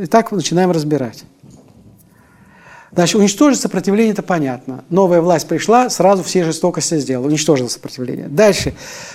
И так начинаем разбирать. Значит, уничтожить сопротивление – это понятно. Новая власть пришла, сразу все жестокости сделала, уничтожила сопротивление. Дальше.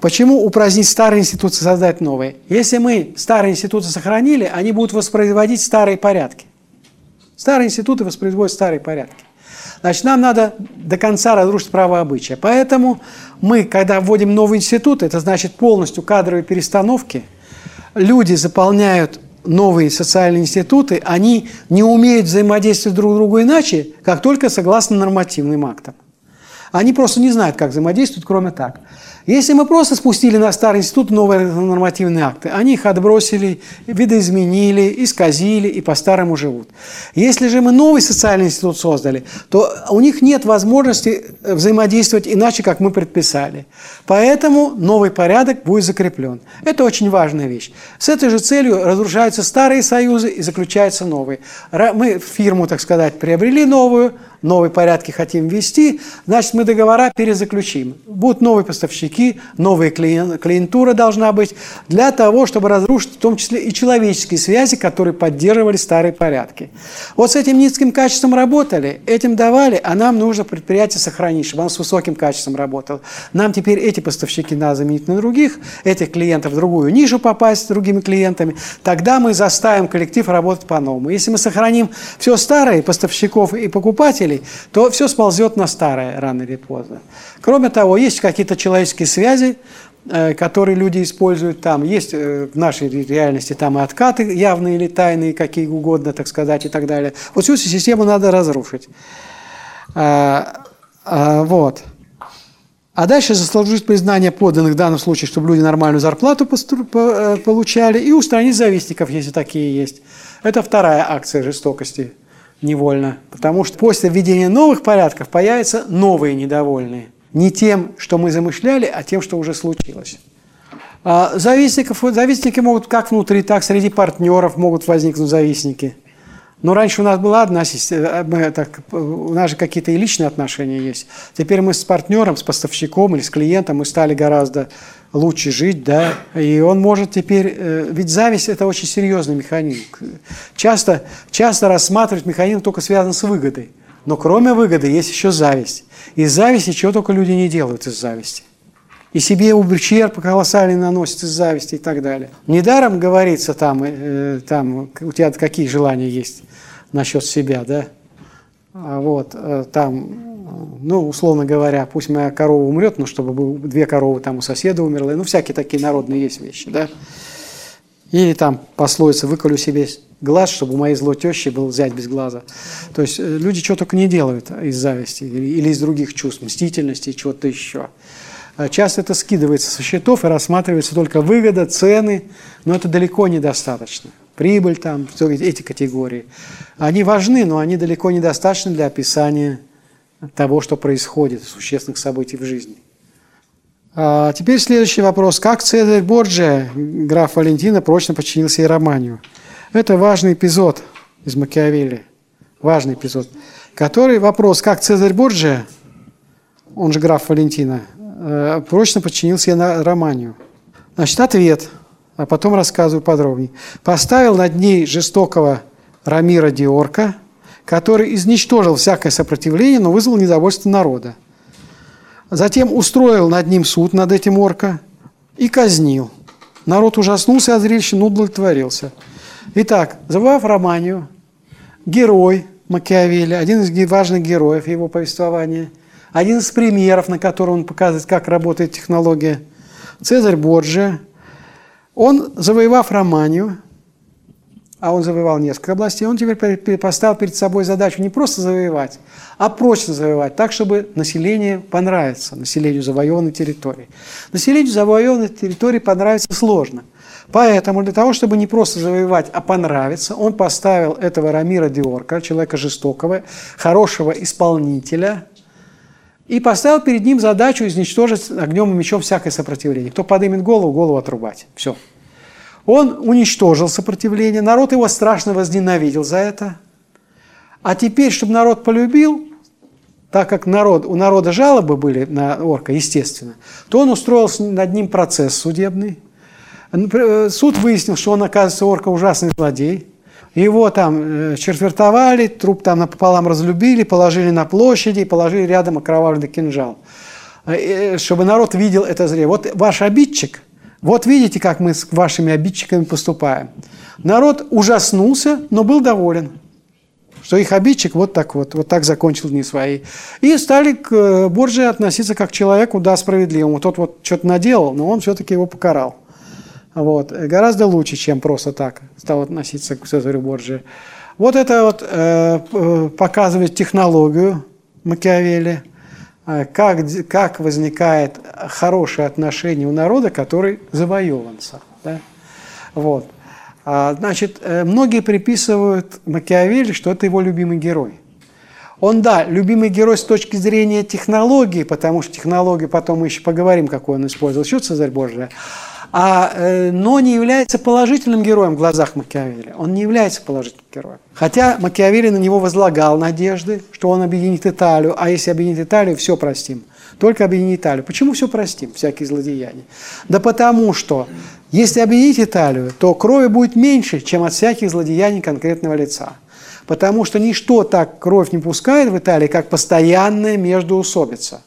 Почему упразднить старые институты, создать новые? Если мы старые институты сохранили, они будут воспроизводить старые порядки. Старые институты воспроизводят старые порядки. Значит, нам надо до конца разрушить право обычая. Поэтому мы, когда вводим новый институт, это значит полностью кадровые перестановки, люди заполняют новые социальные институты, они не умеют взаимодействовать друг с другу иначе, как только согласно нормативным актам. Они просто не знают, как взаимодействовать, кроме так. Если мы просто спустили на старый институт новые нормативные акты, они их отбросили, видоизменили, исказили и по-старому живут. Если же мы новый социальный институт создали, то у них нет возможности взаимодействовать иначе, как мы предписали. Поэтому новый порядок будет закреплен. Это очень важная вещь. С этой же целью разрушаются старые союзы и заключаются новые. Мы фирму, так сказать, приобрели новую, новые порядки хотим ввести, значит, мы договора перезаключим. Будут новые поставщики, новая клиент, клиентура должна быть для того, чтобы разрушить в том числе и человеческие связи, которые поддерживали старые порядки. Вот с этим низким качеством работали, этим давали, а нам нужно предприятие сохранить, чтобы оно с высоким качеством работало. Нам теперь эти поставщики надо заменить на других, этих клиентов в другую нишу попасть с другими клиентами. Тогда мы заставим коллектив работать по-новому. Если мы сохраним все старое, поставщиков и покупателей, то все сползет на старое рано или поздно. Кроме того, есть какие-то человеческие связи, э, которые люди используют там. Есть э, в нашей реальности там и откаты явные или тайные, какие угодно, так сказать, и так далее. Вот всю систему надо разрушить. А, вот. А дальше заслужить признание подданных в данном случае, чтобы люди нормальную зарплату э, получали, и устранить завистников, если такие есть. Это вторая акция жестокости невольно. Потому что после введения новых порядков появятся новые недовольные. Не тем, что мы замышляли, а тем, что уже случилось. А завистников, завистники могут как внутри, так среди партнеров могут возникнуть завистники. Но раньше у нас была одна система, мы так, у нас же какие-то и личные отношения есть. Теперь мы с партнером, с поставщиком или с клиентом мы стали гораздо лучше жить, да, и он может теперь, э, ведь зависть – это очень серьезный механизм. Часто, часто рассматривать механизм только связан с выгодой, но кроме выгоды есть еще зависть. Из зависти чего только люди не делают из зависти. И себе ущерб колоссальный наносят из зависти и так далее. Недаром говорится там, э, там у тебя какие желания есть насчет себя, да? А вот, э, там ну, условно говоря, пусть моя корова умрет, но чтобы две коровы там у соседа умерли, ну, всякие такие народные есть вещи, да. Или там пословица «выколю себе глаз, чтобы у моей злой тещи был взять без глаза». То есть э, люди что только не делают из зависти или из других чувств, мстительности, чего-то еще. А часто это скидывается со счетов и рассматривается только выгода, цены, но это далеко недостаточно. Прибыль там, эти категории. Они важны, но они далеко недостаточны для описания того, что происходит, существенных событий в жизни. А теперь следующий вопрос. Как Цезарь Борджия, граф Валентина, прочно подчинился Иероманию? Это важный эпизод из Макиавелли. Важный эпизод. Который вопрос, как Цезарь Борджия, он же граф Валентина, э, прочно подчинился Иероманию? Значит, ответ, а потом рассказываю подробнее. Поставил над ней жестокого Рамира Диорка – который изничтожил всякое сопротивление, но вызвал недовольство народа. Затем устроил над ним суд, над этим орка, и казнил. Народ ужаснулся от зрелища, но удовлетворился. Итак, завоевав Романию, герой Макиавелли, один из важных героев его повествования, один из примеров, на котором он показывает, как работает технология, Цезарь Борджия, он, завоевав Романию, а он завоевал несколько областей, он теперь поставил перед собой задачу не просто завоевать, а прочно завоевать, так, чтобы население понравится, населению завоеванной территории. Населению завоеванной территории понравится сложно. Поэтому для того, чтобы не просто завоевать, а понравиться, он поставил этого Рамира Диорка, человека жестокого, хорошего исполнителя, и поставил перед ним задачу изничтожить огнем и мечом всякое сопротивление. Кто подымет голову, голову отрубать. Все. Он уничтожил сопротивление, народ его страшно возненавидел за это. А теперь, чтобы народ полюбил, так как народ, у народа жалобы были на орка, естественно, то он устроил над ним процесс судебный. Суд выяснил, что он, оказывается, орка ужасный злодей. Его там э, четвертовали, труп там напополам разлюбили, положили на площади, положили рядом окровавленный кинжал. Э, чтобы народ видел это зрение. Вот ваш обидчик, вот видите, как мы с вашими обидчиками поступаем. Народ ужаснулся, но был доволен что их обидчик вот так вот, вот так закончил дни свои. И стали к э, Борджи относиться как к человеку, да, справедливому. Тот вот что-то наделал, но он все-таки его покарал. Вот. Гораздо лучше, чем просто так стал относиться к Цезарю Борджи. Вот это вот э, э показывает технологию Макиавелли, как, как возникает хорошее отношение у народа, который завоеванца. Да? Вот. А, значит, э, многие приписывают Макиавелли, что это его любимый герой. Он, да, любимый герой с точки зрения технологии, потому что технологии, потом мы еще поговорим, какой он использовал, еще Цезарь Божий, а, э, но не является положительным героем в глазах Макиавелли. Он не является положительным героем. Хотя Макиавелли на него возлагал надежды, что он объединит Италию, а если объединит Италию, все простим. Только объединить Италию. Почему все простим, всякие злодеяния? Да потому что если объединить Италию, то крови будет меньше, чем от всяких злодеяний конкретного лица. Потому что ничто так кровь не пускает в Италии, как постоянная междоусобица.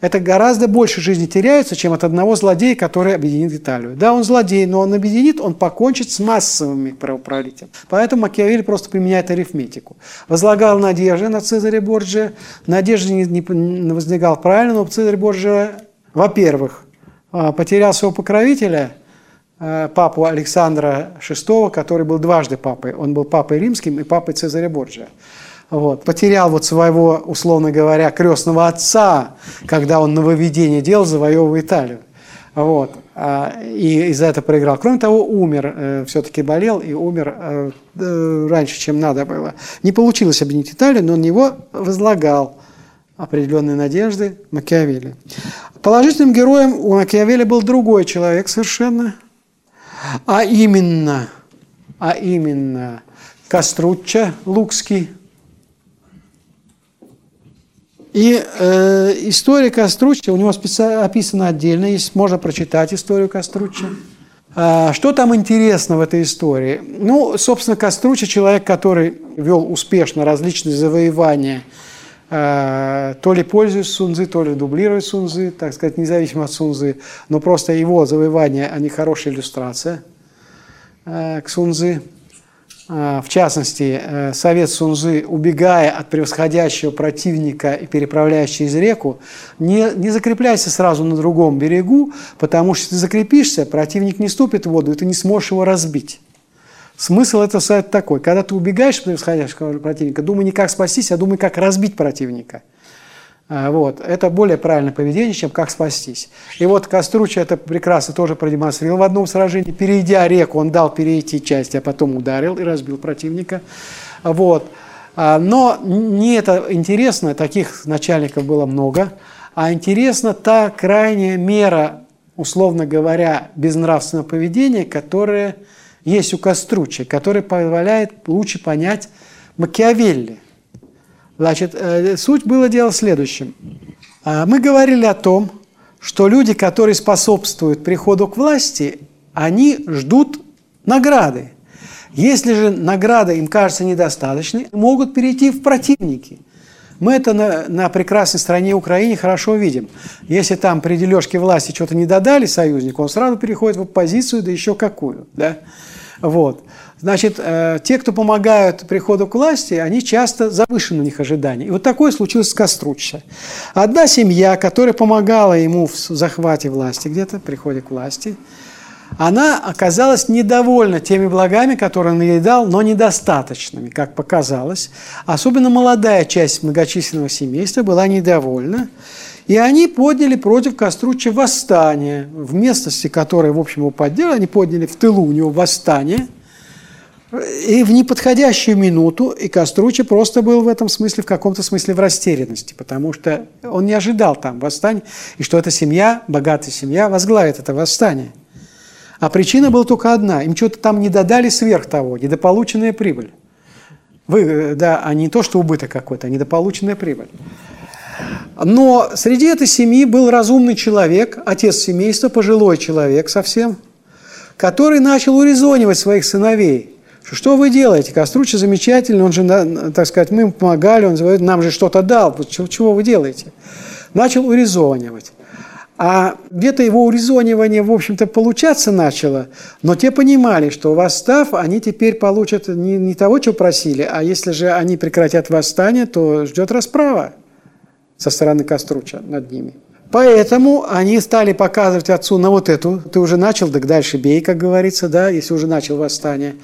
Это гораздо больше жизни теряется, чем от одного злодея, который объединит Италию. Да, он злодей, но он объединит, он покончит с массовыми правоправителями. Поэтому Макиавелли просто применяет арифметику. Возлагал надежды на Цезаря Борджия. Надежды не, не возникал правильно, но Цезарь Борджия, во-первых, а, потерял своего покровителя – Э, папу Александра VI, который был дважды папой. Он был папой римским и папой Цезаря Борджия. Вот. Потерял вот своего, условно говоря, крестного отца, когда он нововведение делал, завоевывая Италию. Вот. А, и из-за этого проиграл. Кроме того, умер, э, все-таки болел и умер э, раньше, чем надо было. Не получилось объединить Италию, но на него возлагал определенные надежды Макиавелли. Положительным героем у Макиавелли был другой человек совершенно – а именно, а именно Костручча Лукский. И э, история Костручча, у него описана отдельно, есть, можно прочитать историю Костручча. А, что там интересно в этой истории? Ну, собственно, Костручча – человек, который вел успешно различные завоевания – Э, то ли пользуясь Сунзы, то ли дублируя Сунзы, так сказать, независимо от Сунзы, но просто его завоевания, они хорошая иллюстрация э, к Сунзы. Э, в частности, совет Сунзы, убегая от превосходящего противника и переправляясь через реку, не, не закрепляйся сразу на другом берегу, потому что ты закрепишься, противник не ступит в воду, и ты не сможешь его разбить. Смысл этого совета такой. Когда ты убегаешь от превосходящего противника, думай не как спастись, а думай, как разбить противника. А, вот. Это более правильное поведение, чем как спастись. И вот Коструча это прекрасно тоже продемонстрировал в одном сражении. Перейдя реку, он дал перейти часть, а потом ударил и разбил противника. Вот. А, но не это интересно, таких начальников было много, а интересна та крайняя мера, условно говоря, безнравственного поведения, которая есть у Костручи, который позволяет лучше понять Макиавелли. Значит, э, суть было дело в следующем. А, мы говорили о том, что люди, которые способствуют приходу к власти, они ждут награды. Если же награда им кажется недостаточной, могут перейти в противники. Мы это на, на прекрасной стране Украине хорошо видим. Если там при дележке власти что-то не додали союзнику, он сразу переходит в оппозицию, да еще какую. Да? Вот. Значит, э, те, кто помогают приходу к власти, они часто завышены у них ожидания. И вот такое случилось с Коструччо. Одна семья, которая помогала ему в захвате власти, где-то, приходе к власти, она оказалась недовольна теми благами, которые он ей дал, но недостаточными, как показалось. Особенно молодая часть многочисленного семейства была недовольна. И они подняли против Коструччи восстание. В местности, которая, в общем, его поддерживала, они подняли в тылу у него восстание. И в неподходящую минуту, и Коструччи просто был в этом смысле, в каком-то смысле в растерянности, потому что он не ожидал там восстания, и что эта семья, богатая семья, возглавит это восстание. А причина была только одна. Им что-то там не додали сверх того, недополученная прибыль. Вы, да, а не то, что убыток какой-то, а недополученная прибыль. Но среди этой семьи был разумный человек, отец семейства, пожилой человек совсем, который начал урезонивать своих сыновей, Что вы делаете? Коструча замечательный, он же, так сказать, мы ему помогали, он нам же что-то дал. Чего, вы делаете? Начал урезонивать. А где-то его урезонивание, в общем-то, получаться начало, но те понимали, что восстав, они теперь получат не, не того, что просили, а если же они прекратят восстание, то ждет расправа со стороны Коструча над ними. Поэтому они стали показывать отцу на вот эту, ты уже начал, так дальше бей, как говорится, да, если уже начал восстание.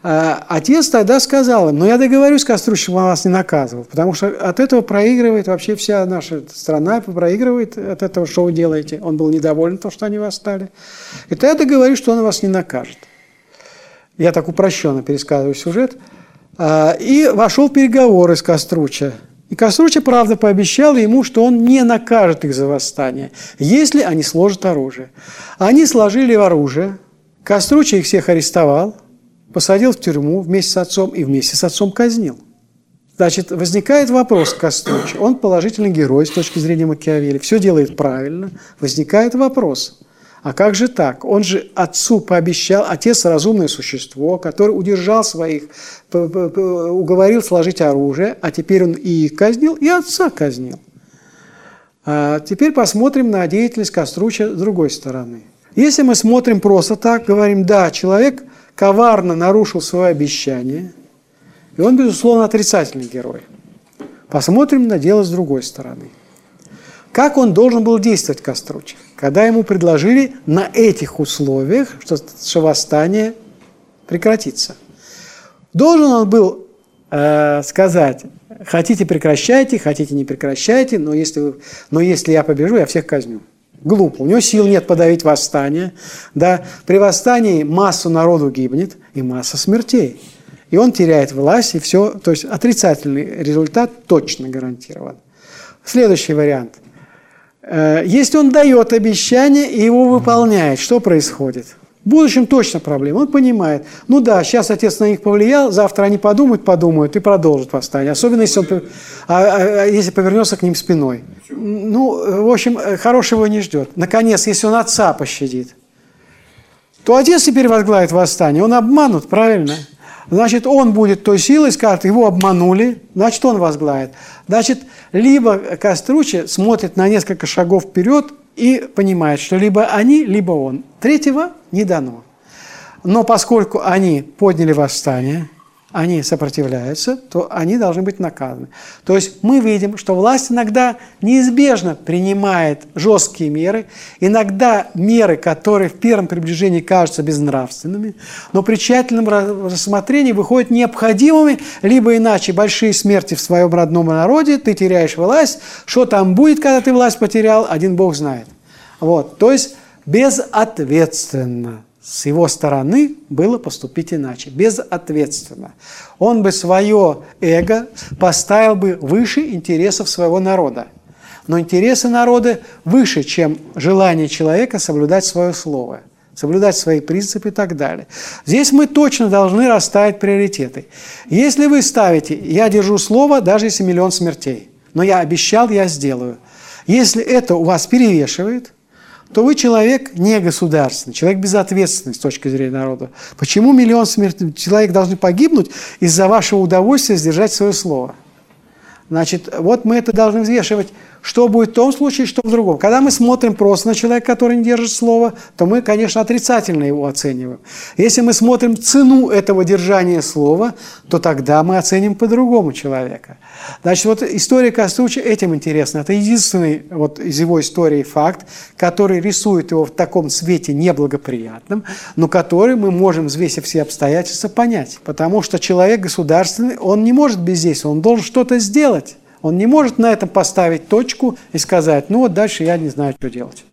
А, отец тогда сказал им, ну я договорюсь с Костручем, он вас не наказывал, потому что от этого проигрывает вообще вся наша страна, проигрывает от этого, что вы делаете. Он был недоволен то, что они восстали. И тогда я договорюсь, что он вас не накажет. Я так упрощенно пересказываю сюжет. А, и вошел в переговоры с Коструча. И Коструча, правда, пообещал ему, что он не накажет их за восстание, если они сложат оружие. Они сложили оружие, Коструча их всех арестовал – посадил в тюрьму вместе с отцом и вместе с отцом казнил. Значит, возникает вопрос к Коструче. Он положительный герой с точки зрения Макиавелли, все делает правильно. Возникает вопрос, а как же так? Он же отцу пообещал, отец – разумное существо, который удержал своих, уговорил сложить оружие, а теперь он и их казнил, и отца казнил. А теперь посмотрим на деятельность Коструча с другой стороны. Если мы смотрим просто так, говорим, да, человек – коварно нарушил свое обещание, и он, безусловно, отрицательный герой. Посмотрим на дело с другой стороны. Как он должен был действовать, Костручик, когда ему предложили на этих условиях, что, что восстание прекратится? Должен он был э, сказать, хотите прекращайте, хотите не прекращайте, но если, вы, но если я побежу, я всех казню. Глупо. У него сил нет подавить восстание. Да? При восстании массу народу гибнет и масса смертей. И он теряет власть, и все. То есть отрицательный результат точно гарантирован. Следующий вариант. Э, если он дает обещание и его выполняет, что происходит? В будущем точно проблема. Он понимает, ну да, сейчас отец на них повлиял, завтра они подумают, подумают и продолжат восстание. Особенно, если, он, а, а, а, если повернется к ним спиной. Ну, в общем, хорошего не ждет. Наконец, если он отца пощадит, то отец теперь возглавит восстание. Он обманут, правильно? Значит, он будет той силой, скажет, его обманули, значит, он возглавит. Значит, либо Костручи смотрит на несколько шагов вперед и понимает, что либо они, либо он. Третьего не дано. Но поскольку они подняли восстание, они сопротивляются, то они должны быть наказаны. То есть мы видим, что власть иногда неизбежно принимает жесткие меры, иногда меры, которые в первом приближении кажутся безнравственными, но при тщательном рассмотрении выходят необходимыми, либо иначе большие смерти в своем родном народе, ты теряешь власть, что там будет, когда ты власть потерял, один Бог знает. Вот, то есть безответственно с его стороны было поступить иначе, безответственно. Он бы свое эго поставил бы выше интересов своего народа. Но интересы народа выше, чем желание человека соблюдать свое слово, соблюдать свои принципы и так далее. Здесь мы точно должны расставить приоритеты. Если вы ставите «я держу слово, даже если миллион смертей», но я обещал, я сделаю. Если это у вас перевешивает – то вы человек не государственный, человек безответственный с точки зрения народа. Почему миллион смертных человек должны погибнуть из-за вашего удовольствия сдержать свое слово? Значит, вот мы это должны взвешивать что будет в том случае, что в другом. Когда мы смотрим просто на человека, который не держит слово, то мы, конечно, отрицательно его оцениваем. Если мы смотрим цену этого держания слова, то тогда мы оценим по-другому человека. Значит, вот история Коструча этим интересна. Это единственный вот из его истории факт, который рисует его в таком свете неблагоприятном, но который мы можем, взвесив все обстоятельства, понять. Потому что человек государственный, он не может бездействовать, он должен что-то сделать. Он не может на этом поставить точку и сказать, ну вот дальше я не знаю, что делать.